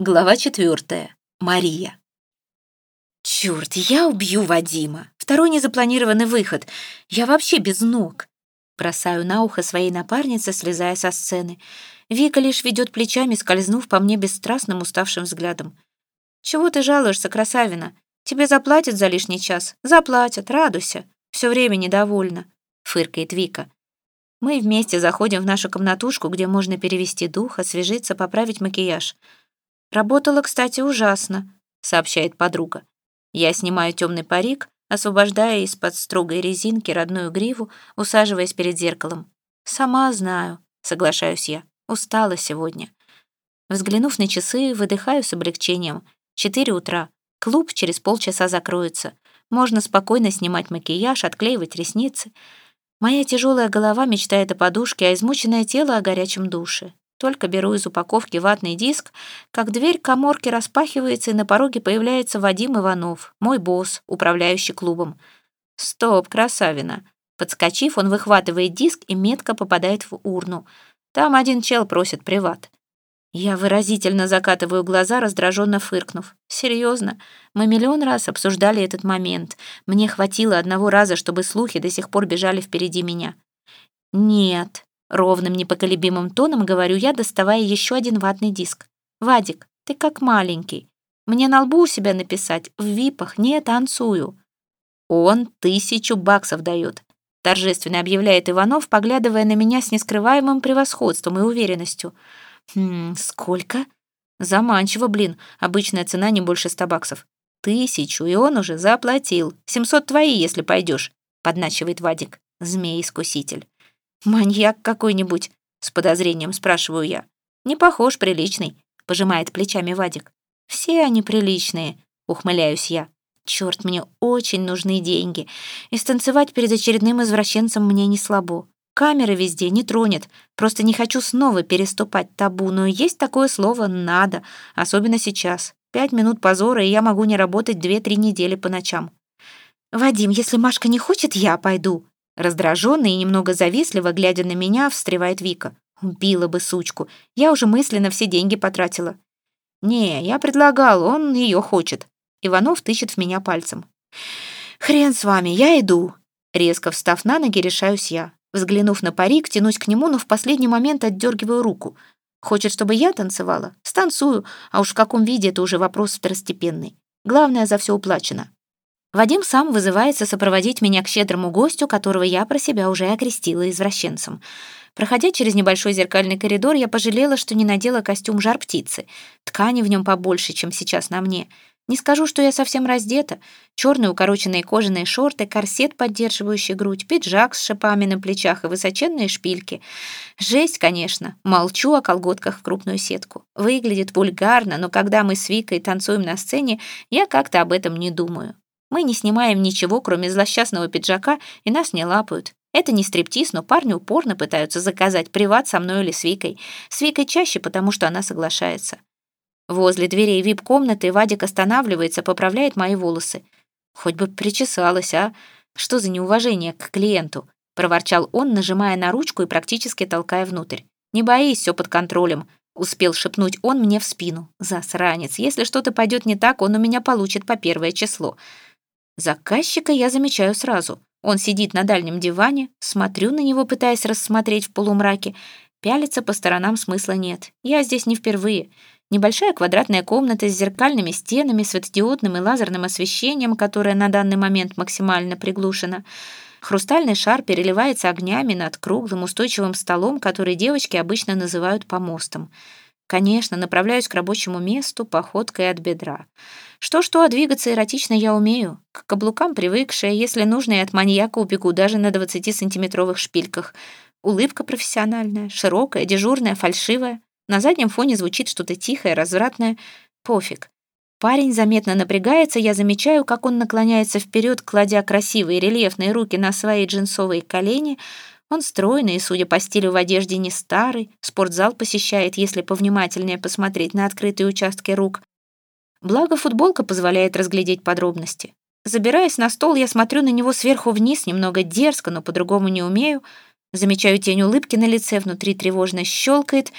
Глава четвертая. Мария. Черт, я убью Вадима. Второй незапланированный выход. Я вообще без ног. Бросаю на ухо своей напарнице, слезая со сцены. Вика лишь ведет плечами, скользнув по мне бесстрастным уставшим взглядом. «Чего ты жалуешься, красавина? Тебе заплатят за лишний час? Заплатят, радуйся. Все время недовольна», — фыркает Вика. Мы вместе заходим в нашу комнатушку, где можно перевести дух, освежиться, поправить макияж — «Работала, кстати, ужасно», — сообщает подруга. Я снимаю темный парик, освобождая из-под строгой резинки родную гриву, усаживаясь перед зеркалом. «Сама знаю», — соглашаюсь я. «Устала сегодня». Взглянув на часы, выдыхаю с облегчением. Четыре утра. Клуб через полчаса закроется. Можно спокойно снимать макияж, отклеивать ресницы. Моя тяжелая голова мечтает о подушке, а измученное тело о горячем душе. Только беру из упаковки ватный диск, как дверь коморки распахивается, и на пороге появляется Вадим Иванов, мой босс, управляющий клубом. «Стоп, красавина!» Подскочив, он выхватывает диск и метко попадает в урну. Там один чел просит приват. Я выразительно закатываю глаза, раздраженно фыркнув. Серьезно, мы миллион раз обсуждали этот момент. Мне хватило одного раза, чтобы слухи до сих пор бежали впереди меня. Нет, Ровным, непоколебимым тоном говорю я, доставая еще один ватный диск. «Вадик, ты как маленький. Мне на лбу у себя написать «в випах не танцую». Он тысячу баксов дает, торжественно объявляет Иванов, поглядывая на меня с нескрываемым превосходством и уверенностью. «Хм, сколько?» «Заманчиво, блин. Обычная цена не больше ста баксов». «Тысячу, и он уже заплатил. Семьсот твои, если пойдешь», — подначивает Вадик. Змей-искуситель. «Маньяк какой-нибудь?» — с подозрением спрашиваю я. «Не похож, приличный», — пожимает плечами Вадик. «Все они приличные», — ухмыляюсь я. «Черт, мне очень нужны деньги, и станцевать перед очередным извращенцем мне не слабо. Камеры везде не тронет, просто не хочу снова переступать табу, но есть такое слово «надо», особенно сейчас. Пять минут позора, и я могу не работать две-три недели по ночам. «Вадим, если Машка не хочет, я пойду», Раздраженно и немного завистливо, глядя на меня, встревает Вика. Убила бы сучку. Я уже мысленно все деньги потратила. «Не, я предлагал, он ее хочет». Иванов тычет в меня пальцем. «Хрен с вами, я иду». Резко встав на ноги, решаюсь я. Взглянув на парик, тянусь к нему, но в последний момент отдергиваю руку. Хочет, чтобы я танцевала? Станцую, а уж в каком виде это уже вопрос второстепенный. Главное, за все уплачено. Вадим сам вызывается сопроводить меня к щедрому гостю, которого я про себя уже окрестила извращенцем. Проходя через небольшой зеркальный коридор, я пожалела, что не надела костюм жар-птицы. Ткани в нем побольше, чем сейчас на мне. Не скажу, что я совсем раздета. Черные укороченные кожаные шорты, корсет, поддерживающий грудь, пиджак с шипами на плечах и высоченные шпильки. Жесть, конечно. Молчу о колготках в крупную сетку. Выглядит вульгарно, но когда мы с Викой танцуем на сцене, я как-то об этом не думаю. Мы не снимаем ничего, кроме злосчастного пиджака, и нас не лапают. Это не стриптиз, но парни упорно пытаются заказать приват со мной или с Викой. С Викой чаще, потому что она соглашается. Возле дверей вип-комнаты Вадик останавливается, поправляет мои волосы. «Хоть бы причесалась, а? Что за неуважение к клиенту?» — проворчал он, нажимая на ручку и практически толкая внутрь. «Не боись, все под контролем», — успел шепнуть он мне в спину. «Засранец, если что-то пойдет не так, он у меня получит по первое число». Заказчика я замечаю сразу. Он сидит на дальнем диване, смотрю на него, пытаясь рассмотреть в полумраке. Пялиться по сторонам смысла нет. Я здесь не впервые. Небольшая квадратная комната с зеркальными стенами, светодиодным и лазерным освещением, которое на данный момент максимально приглушено. Хрустальный шар переливается огнями над круглым устойчивым столом, который девочки обычно называют помостом. Конечно, направляюсь к рабочему месту походкой от бедра. Что-что, а двигаться эротично я умею. К каблукам привыкшая, если нужно, и от маньяка убегу даже на 20-сантиметровых шпильках. Улыбка профессиональная, широкая, дежурная, фальшивая. На заднем фоне звучит что-то тихое, развратное. Пофиг. Парень заметно напрягается, я замечаю, как он наклоняется вперед, кладя красивые рельефные руки на свои джинсовые колени — он стройный, судя по стилю в одежде, не старый, спортзал посещает, если повнимательнее посмотреть на открытые участки рук. Благо, футболка позволяет разглядеть подробности. Забираясь на стол, я смотрю на него сверху вниз, немного дерзко, но по-другому не умею. Замечаю тень улыбки на лице, внутри тревожно щелкает,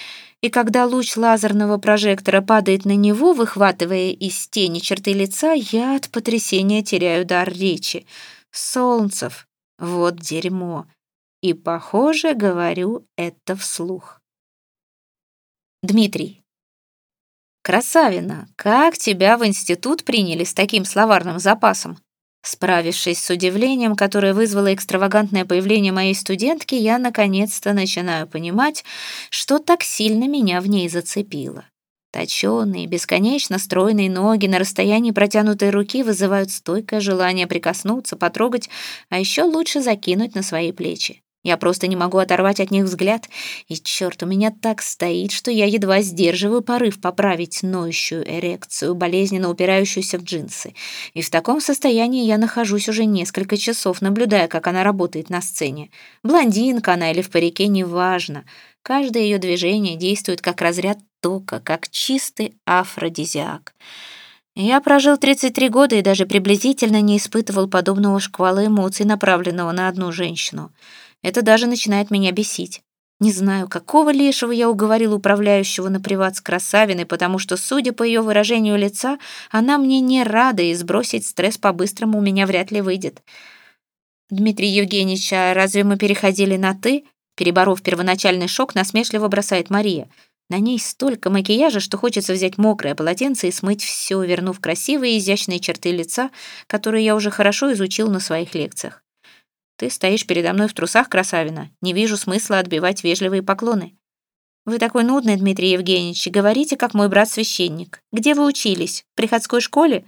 и когда луч лазерного прожектора падает на него, выхватывая из тени черты лица, я от потрясения теряю дар речи. Солнцев, вот дерьмо. И, похоже, говорю это вслух. Дмитрий. «Красавина, как тебя в институт приняли с таким словарным запасом?» Справившись с удивлением, которое вызвало экстравагантное появление моей студентки, я наконец-то начинаю понимать, что так сильно меня в ней зацепило. Точёные, бесконечно стройные ноги на расстоянии протянутой руки вызывают стойкое желание прикоснуться, потрогать, а еще лучше закинуть на свои плечи. Я просто не могу оторвать от них взгляд, и черт, у меня так стоит, что я едва сдерживаю порыв поправить ноющую эрекцию, болезненно упирающуюся в джинсы. И в таком состоянии я нахожусь уже несколько часов, наблюдая, как она работает на сцене. Блондинка она или в парике, неважно. Каждое ее движение действует как разряд тока, как чистый афродизиак. Я прожил 33 года и даже приблизительно не испытывал подобного шквала эмоций, направленного на одну женщину — это даже начинает меня бесить. Не знаю, какого лешего я уговорил управляющего на приват с красавиной, потому что, судя по ее выражению лица, она мне не рада, и сбросить стресс по-быстрому у меня вряд ли выйдет. «Дмитрий Евгеньевич, а разве мы переходили на «ты»?» Переборов первоначальный шок, насмешливо бросает Мария. На ней столько макияжа, что хочется взять мокрое полотенце и смыть все, вернув красивые изящные черты лица, которые я уже хорошо изучил на своих лекциях. Ты стоишь передо мной в трусах, красавина. Не вижу смысла отбивать вежливые поклоны. Вы такой нудный, Дмитрий Евгеньевич, говорите, как мой брат-священник. Где вы учились? В приходской школе?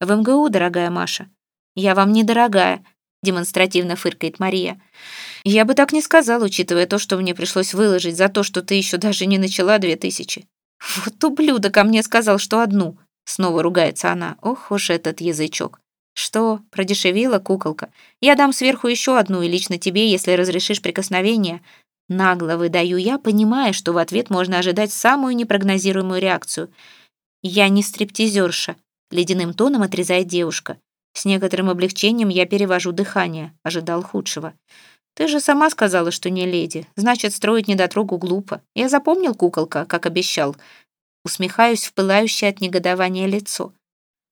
В МГУ, дорогая Маша. Я вам не дорогая, демонстративно фыркает Мария. Я бы так не сказал, учитывая то, что мне пришлось выложить за то, что ты еще даже не начала две тысячи. Вот ублюдок ко мне сказал, что одну. Снова ругается она. Ох уж этот язычок. «Что, продешевила куколка? Я дам сверху еще одну и лично тебе, если разрешишь прикосновение». Нагло выдаю я, понимая, что в ответ можно ожидать самую непрогнозируемую реакцию. «Я не стриптизерша», — ледяным тоном отрезает девушка. С некоторым облегчением я перевожу дыхание, ожидал худшего. «Ты же сама сказала, что не леди. Значит, строить недотрогу глупо. Я запомнил куколка, как обещал». Усмехаюсь в пылающее от негодования лицо.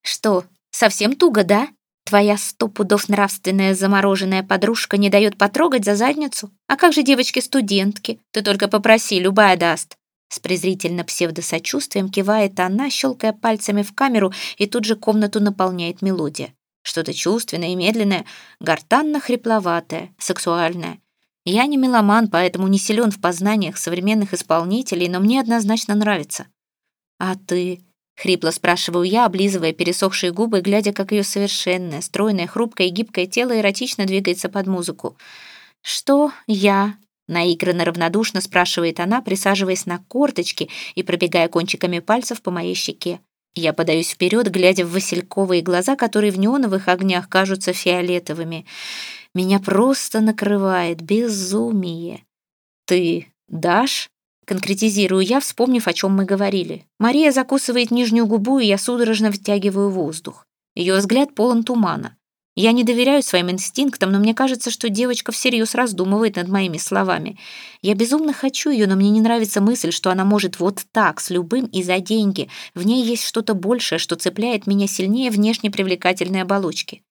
«Что, Совсем туго, да? Твоя сто пудов нравственная замороженная подружка не дает потрогать за задницу? А как же девочки-студентки? Ты только попроси, любая даст». С презрительно псевдосочувствием кивает она, щелкая пальцами в камеру, и тут же комнату наполняет мелодия. Что-то чувственное и медленное, гортанно-хрипловатое, сексуальное. Я не меломан, поэтому не силен в познаниях современных исполнителей, но мне однозначно нравится. А ты Хрипло спрашиваю я, облизывая пересохшие губы, глядя, как ее совершенное, стройное, хрупкое и гибкое тело эротично двигается под музыку. «Что я?» — наигранно равнодушно спрашивает она, присаживаясь на корточки и пробегая кончиками пальцев по моей щеке. Я подаюсь вперед, глядя в васильковые глаза, которые в неоновых огнях кажутся фиолетовыми. Меня просто накрывает безумие. «Ты дашь?» Конкретизирую я, вспомнив, о чем мы говорили. Мария закусывает нижнюю губу, и я судорожно втягиваю воздух. Ее взгляд полон тумана. Я не доверяю своим инстинктам, но мне кажется, что девочка всерьез раздумывает над моими словами. Я безумно хочу ее, но мне не нравится мысль, что она может вот так, с любым и за деньги. В ней есть что-то большее, что цепляет меня сильнее внешне привлекательной оболочки.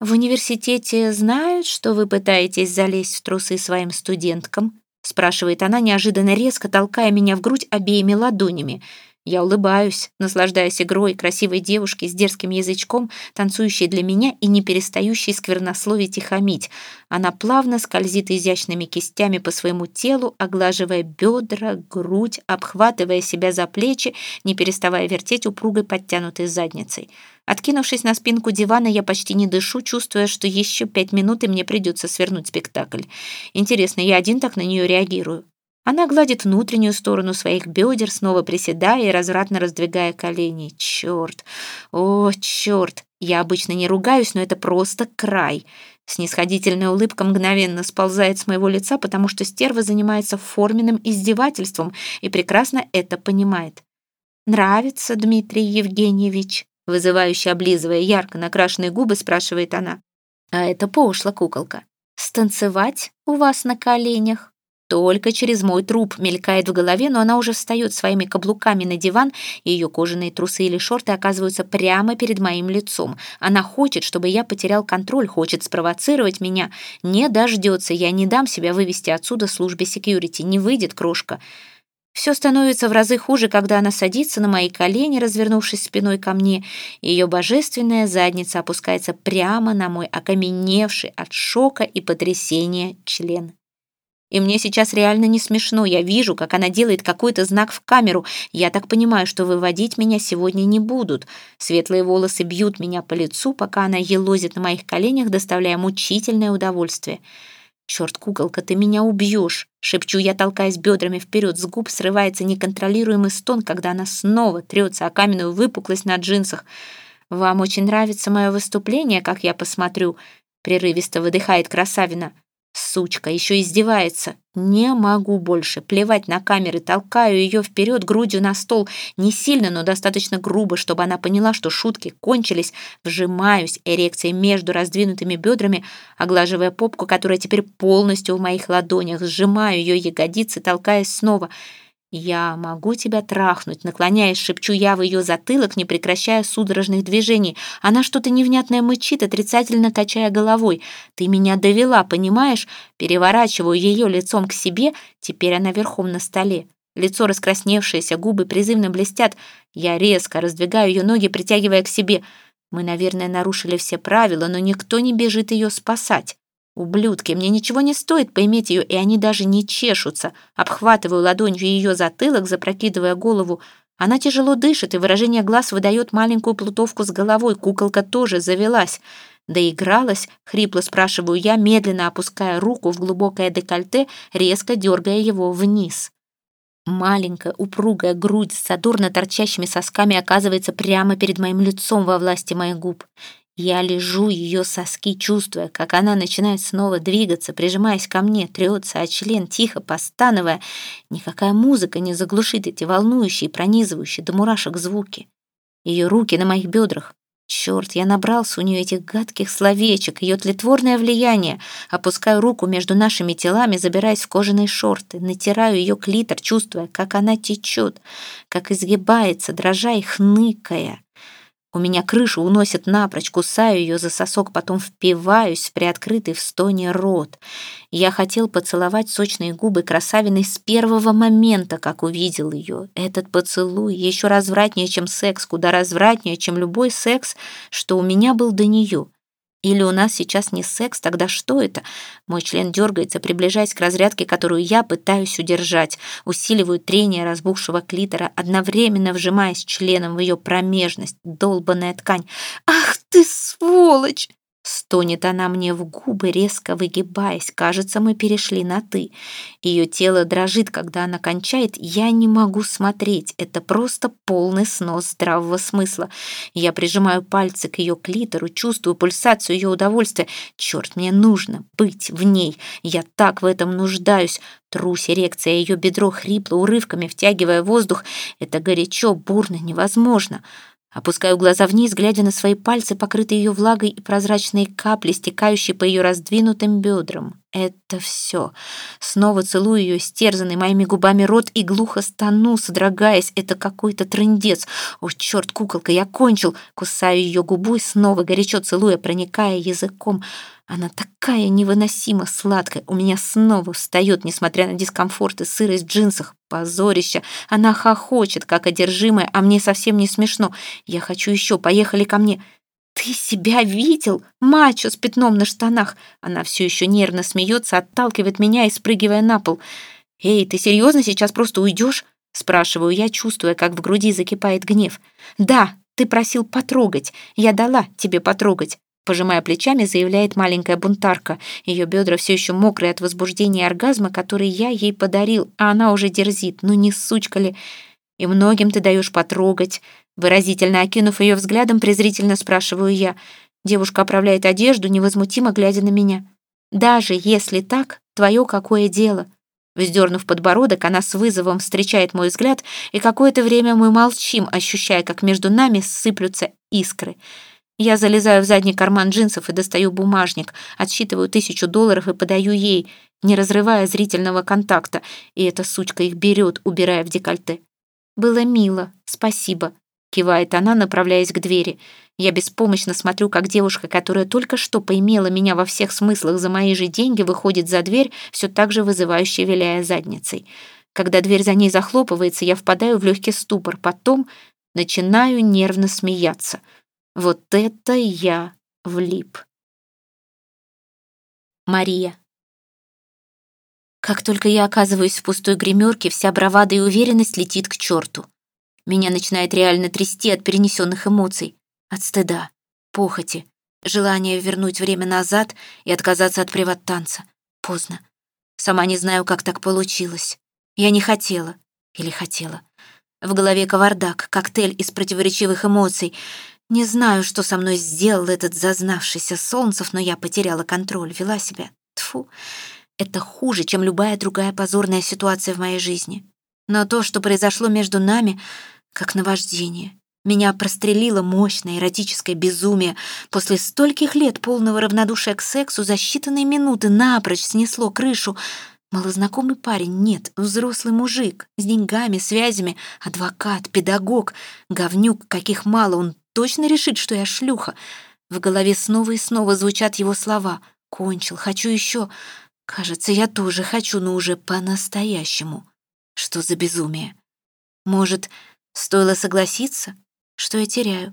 В университете знают, что вы пытаетесь залезть в трусы своим студенткам? Спрашивает она, неожиданно резко толкая меня в грудь обеими ладонями. Я улыбаюсь, наслаждаясь игрой красивой девушки с дерзким язычком, танцующей для меня и не перестающей сквернословить и хамить. Она плавно скользит изящными кистями по своему телу, оглаживая бедра, грудь, обхватывая себя за плечи, не переставая вертеть упругой подтянутой задницей. Откинувшись на спинку дивана, я почти не дышу, чувствуя, что еще пять минут и мне придется свернуть спектакль. Интересно, я один так на нее реагирую? Она гладит внутреннюю сторону своих бедер, снова приседая и развратно раздвигая колени. Черт! О, черт! Я обычно не ругаюсь, но это просто край. Снисходительная улыбка мгновенно сползает с моего лица, потому что стерва занимается форменным издевательством и прекрасно это понимает. «Нравится, Дмитрий Евгеньевич?» Вызывающе облизывая ярко накрашенные губы, спрашивает она. А это пошла куколка. «Станцевать у вас на коленях?» Только через мой труп мелькает в голове, но она уже встает своими каблуками на диван, и ее кожаные трусы или шорты оказываются прямо перед моим лицом. Она хочет, чтобы я потерял контроль, хочет спровоцировать меня. Не дождется, я не дам себя вывести отсюда службе секьюрити. Не выйдет крошка. Все становится в разы хуже, когда она садится на мои колени, развернувшись спиной ко мне. Ее божественная задница опускается прямо на мой окаменевший от шока и потрясения член. И мне сейчас реально не смешно. Я вижу, как она делает какой-то знак в камеру. Я так понимаю, что выводить меня сегодня не будут. Светлые волосы бьют меня по лицу, пока она елозит на моих коленях, доставляя мучительное удовольствие. «Черт, куколка, ты меня убьешь!» Шепчу я, толкаясь бедрами вперед. С губ срывается неконтролируемый стон, когда она снова трется о каменную выпуклость на джинсах. «Вам очень нравится мое выступление, как я посмотрю?» Прерывисто выдыхает красавина. Сучка, еще издевается. Не могу больше. Плевать на камеры, толкаю ее вперед грудью на стол. Не сильно, но достаточно грубо, чтобы она поняла, что шутки кончились. Вжимаюсь эрекцией между раздвинутыми бедрами, оглаживая попку, которая теперь полностью в моих ладонях. Сжимаю ее ягодицы, толкаясь снова. «Я могу тебя трахнуть», наклоняясь, шепчу я в ее затылок, не прекращая судорожных движений. Она что-то невнятное мычит, отрицательно качая головой. «Ты меня довела, понимаешь?» Переворачиваю ее лицом к себе, теперь она верхом на столе. Лицо раскрасневшееся, губы призывно блестят. Я резко раздвигаю ее ноги, притягивая к себе. Мы, наверное, нарушили все правила, но никто не бежит ее спасать. Ублюдки, мне ничего не стоит поиметь ее, и они даже не чешутся. Обхватываю ладонью ее затылок, запрокидывая голову. Она тяжело дышит, и выражение глаз выдает маленькую плутовку с головой. Куколка тоже завелась. Доигралась, хрипло спрашиваю я, медленно опуская руку в глубокое декольте, резко дергая его вниз. Маленькая, упругая грудь с задорно торчащими сосками оказывается прямо перед моим лицом во власти моих губ. Я лежу ее соски, чувствуя, как она начинает снова двигаться, прижимаясь ко мне, трется о член, тихо постановая. Никакая музыка не заглушит эти волнующие, пронизывающие до мурашек звуки. Ее руки на моих бедрах. Черт, я набрался у нее этих гадких словечек, ее тлетворное влияние. Опускаю руку между нашими телами, забираясь в кожаные шорты, натираю ее клитор, чувствуя, как она течет, как изгибается, дрожа и хныкая. У меня крышу уносит напрочь, кусаю ее за сосок, потом впиваюсь в приоткрытый в стоне рот. Я хотел поцеловать сочные губы красавиной с первого момента, как увидел ее. Этот поцелуй еще развратнее, чем секс, куда развратнее, чем любой секс, что у меня был до нее. Или у нас сейчас не секс, тогда что это? Мой член дергается, приближаясь к разрядке, которую я пытаюсь удержать. Усиливаю трение разбухшего клитора, одновременно вжимаясь членом в ее промежность. Долбанная ткань. «Ах ты сволочь!» Стонет она мне в губы, резко выгибаясь. Кажется, мы перешли на «ты». Ее тело дрожит, когда она кончает. Я не могу смотреть. Это просто полный снос здравого смысла. Я прижимаю пальцы к ее клитору, чувствую пульсацию ее удовольствия. Черт, мне нужно быть в ней. Я так в этом нуждаюсь. Трусь эрекция, ее бедро хрипло урывками, втягивая воздух. Это горячо, бурно, невозможно. Опускаю глаза вниз, глядя на свои пальцы, покрытые ее влагой и прозрачные капли, стекающие по ее раздвинутым бедрам. Это все. Снова целую ее, стерзанный моими губами рот, и глухо стану, содрогаясь. Это какой-то трындец. О, черт, куколка, я кончил. Кусаю ее губу и снова горячо целуя, проникая языком. Она такая невыносимо сладкая. У меня снова встает, несмотря на дискомфорт и сырость в джинсах. Позорище. Она хохочет, как одержимая, а мне совсем не смешно. Я хочу еще. Поехали ко мне. «Ты себя видел? Мачо с пятном на штанах!» Она все еще нервно смеется, отталкивает меня и спрыгивая на пол. «Эй, ты серьезно сейчас просто уйдешь?» Спрашиваю я, чувствуя, как в груди закипает гнев. «Да, ты просил потрогать. Я дала тебе потрогать. Пожимая плечами, заявляет маленькая бунтарка. Ее бедра все еще мокрые от возбуждения и оргазма, который я ей подарил, а она уже дерзит. Ну не сучка ли? И многим ты даешь потрогать. Выразительно окинув ее взглядом, презрительно спрашиваю я. Девушка оправляет одежду, невозмутимо глядя на меня. «Даже если так, твое какое дело?» Вздернув подбородок, она с вызовом встречает мой взгляд, и какое-то время мы молчим, ощущая, как между нами сыплются искры. Я залезаю в задний карман джинсов и достаю бумажник, отсчитываю тысячу долларов и подаю ей. не разрывая зрительного контакта, и эта сучка их берет, убирая в декольте. «Было мило, спасибо», — кивает она, направляясь к двери. Я беспомощно смотрю, как девушка, которая только что поимела меня во всех смыслах за мои же деньги, выходит за дверь, все так же вызывающе виляя задницей. Когда дверь за ней захлопывается, я впадаю в легкий ступор, потом начинаю нервно смеяться. Вот это я влип. Мария. Как только я оказываюсь в пустой гримерке, вся бравада и уверенность летит к черту. Меня начинает реально трясти от перенесенных эмоций, от стыда, похоти, желания вернуть время назад и отказаться от приват-танца. Поздно. Сама не знаю, как так получилось. Я не хотела. Или хотела. В голове кавардак, коктейль из противоречивых эмоций. Не знаю, что со мной сделал этот зазнавшийся Солнцев, но я потеряла контроль, вела себя. Тфу. Это хуже, чем любая другая позорная ситуация в моей жизни. Но то, что произошло между нами, как наваждение. Меня прострелило мощное эротическое безумие. После стольких лет полного равнодушия к сексу за считанные минуты напрочь снесло крышу. Малознакомый парень, нет, взрослый мужик, с деньгами, связями, адвокат, педагог, говнюк, каких мало, он точно решит, что я шлюха. В голове снова и снова звучат его слова. «Кончил, хочу еще». Кажется, я тоже хочу, но уже по-настоящему. Что за безумие? Может, стоило согласиться? Что я теряю?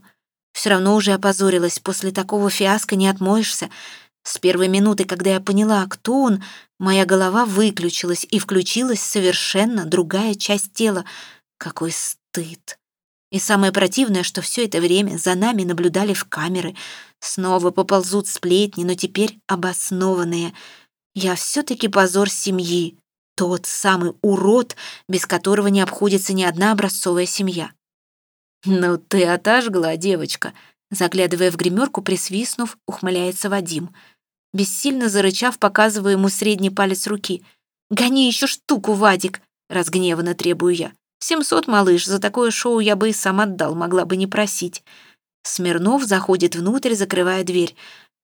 Все равно уже опозорилась, после такого фиаско не отмоешься. С первой минуты, когда я поняла, кто он, моя голова выключилась, и включилась совершенно другая часть тела. Какой стыд! И самое противное, что все это время за нами наблюдали в камеры. Снова поползут сплетни, но теперь обоснованные — я все-таки позор семьи. Тот самый урод, без которого не обходится ни одна образцовая семья. «Ну ты отожгла, девочка», заглядывая в гримерку, присвистнув, ухмыляется Вадим. Бессильно зарычав, показываю ему средний палец руки. «Гони еще штуку, Вадик!» — разгневанно требую я. «Семьсот, малыш, за такое шоу я бы и сам отдал, могла бы не просить». Смирнов заходит внутрь, закрывая дверь.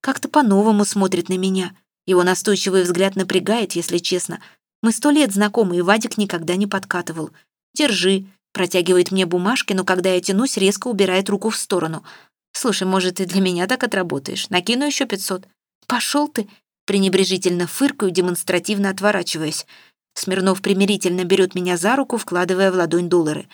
Как-то по-новому смотрит на меня. Его настойчивый взгляд напрягает, если честно. Мы сто лет знакомы, и Вадик никогда не подкатывал. «Держи», — протягивает мне бумажки, но когда я тянусь, резко убирает руку в сторону. «Слушай, может, ты для меня так отработаешь? Накину еще пятьсот». «Пошел ты», — пренебрежительно фыркаю, демонстративно отворачиваясь. Смирнов примирительно берет меня за руку, вкладывая в ладонь доллары.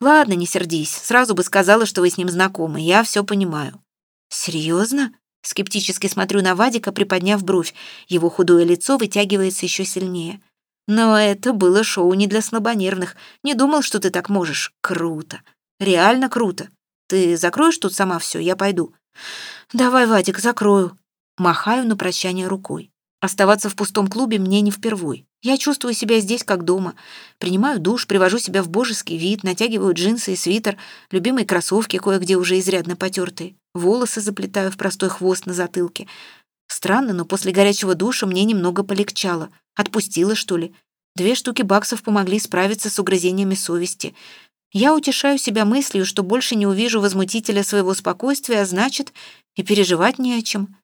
«Ладно, не сердись. Сразу бы сказала, что вы с ним знакомы. Я все понимаю». «Серьезно?» Скептически смотрю на Вадика, приподняв бровь. Его худое лицо вытягивается еще сильнее. Но это было шоу не для слабонервных. Не думал, что ты так можешь. Круто. Реально круто. Ты закроешь тут сама все, я пойду. Давай, Вадик, закрою. Махаю на прощание рукой. Оставаться в пустом клубе мне не впервой. Я чувствую себя здесь как дома. Принимаю душ, привожу себя в божеский вид, натягиваю джинсы и свитер, любимые кроссовки, кое-где уже изрядно потертые. Волосы заплетаю в простой хвост на затылке. Странно, но после горячего душа мне немного полегчало. Отпустила, что ли? Две штуки баксов помогли справиться с угрызениями совести. Я утешаю себя мыслью, что больше не увижу возмутителя своего спокойствия, а значит, и переживать не о чем.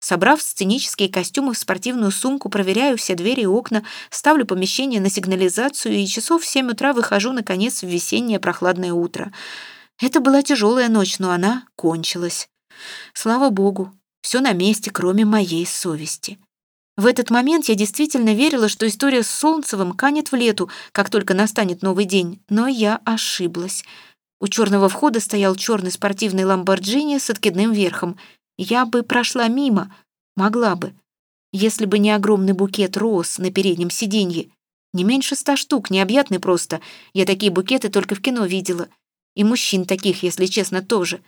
Собрав сценические костюмы в спортивную сумку, проверяю все двери и окна, ставлю помещение на сигнализацию и часов в семь утра выхожу, наконец, в весеннее прохладное утро. Это была тяжелая ночь, но она кончилась. Слава богу, все на месте, кроме моей совести. В этот момент я действительно верила, что история с Солнцевым канет в лету, как только настанет новый день, но я ошиблась. У черного входа стоял черный спортивный ламборджини с откидным верхом — я бы прошла мимо, могла бы, если бы не огромный букет роз на переднем сиденье. Не меньше ста штук, необъятный просто. Я такие букеты только в кино видела. И мужчин таких, если честно, тоже.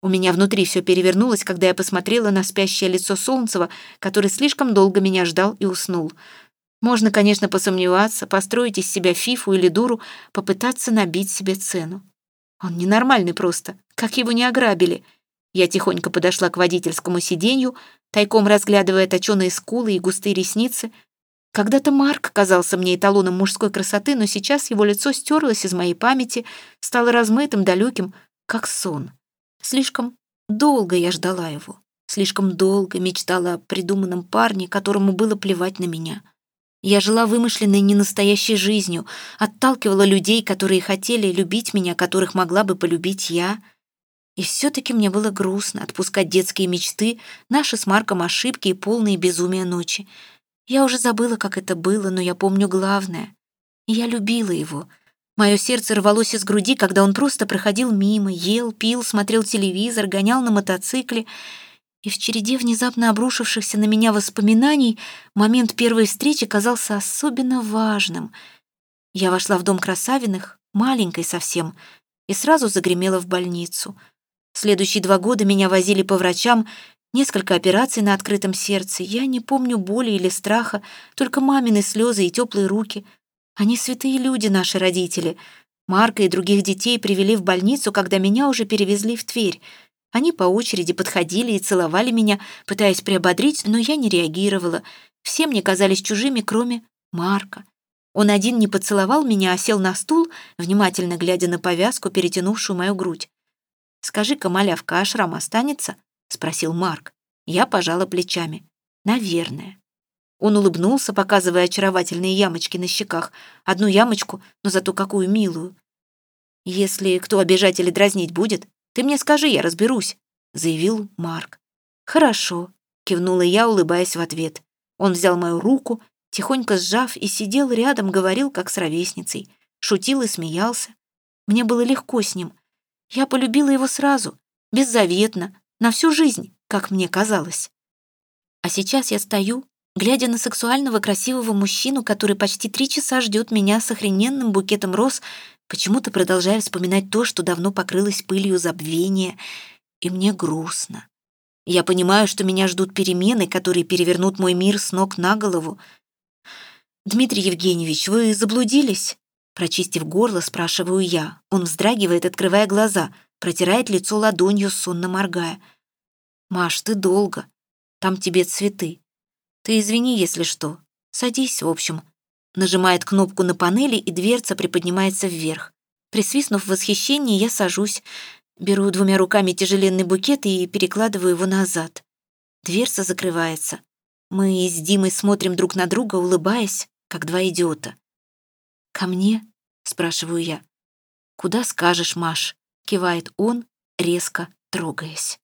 У меня внутри все перевернулось, когда я посмотрела на спящее лицо Солнцева, который слишком долго меня ждал и уснул. Можно, конечно, посомневаться, построить из себя фифу или дуру, попытаться набить себе цену. Он ненормальный просто, как его не ограбили — я тихонько подошла к водительскому сиденью, тайком разглядывая точеные скулы и густые ресницы. Когда-то Марк казался мне эталоном мужской красоты, но сейчас его лицо стерлось из моей памяти, стало размытым, далеким, как сон. Слишком долго я ждала его. Слишком долго мечтала о придуманном парне, которому было плевать на меня. Я жила вымышленной ненастоящей жизнью, отталкивала людей, которые хотели любить меня, которых могла бы полюбить я. И все-таки мне было грустно отпускать детские мечты, наши с Марком ошибки и полные безумия ночи. Я уже забыла, как это было, но я помню главное. Я любила его. Мое сердце рвалось из груди, когда он просто проходил мимо, ел, пил, смотрел телевизор, гонял на мотоцикле — и в череде внезапно обрушившихся на меня воспоминаний момент первой встречи казался особенно важным. Я вошла в дом Красавиных, маленькой совсем, и сразу загремела в больницу. Следующие два года меня возили по врачам, несколько операций на открытом сердце. Я не помню боли или страха, только мамины слезы и теплые руки. Они святые люди, наши родители. Марка и других детей привели в больницу, когда меня уже перевезли в Тверь — они по очереди подходили и целовали меня, пытаясь приободрить, но я не реагировала. Все мне казались чужими, кроме Марка. Он один не поцеловал меня, а сел на стул, внимательно глядя на повязку, перетянувшую мою грудь. «Скажи-ка, малявка, а шрам останется?» — спросил Марк. Я пожала плечами. «Наверное». Он улыбнулся, показывая очаровательные ямочки на щеках. Одну ямочку, но зато какую милую. «Если кто обижать или дразнить будет, ты мне скажи, я разберусь», — заявил Марк. «Хорошо», — кивнула я, улыбаясь в ответ. Он взял мою руку, тихонько сжав, и сидел рядом, говорил, как с ровесницей. Шутил и смеялся. Мне было легко с ним. Я полюбила его сразу, беззаветно, на всю жизнь, как мне казалось. А сейчас я стою, глядя на сексуального красивого мужчину, который почти три часа ждет меня с охрененным букетом роз, Почему-то продолжаю вспоминать то, что давно покрылось пылью забвения, и мне грустно. Я понимаю, что меня ждут перемены, которые перевернут мой мир с ног на голову. «Дмитрий Евгеньевич, вы заблудились?» Прочистив горло, спрашиваю я. Он вздрагивает, открывая глаза, протирает лицо ладонью, сонно моргая. «Маш, ты долго. Там тебе цветы. Ты извини, если что. Садись, в общем. Нажимает кнопку на панели, и дверца приподнимается вверх. Присвистнув в восхищении, я сажусь, беру двумя руками тяжеленный букет и перекладываю его назад. Дверца закрывается. Мы с Димой смотрим друг на друга, улыбаясь, как два идиота. «Ко мне?» — спрашиваю я. «Куда скажешь, Маш?» — кивает он, резко трогаясь.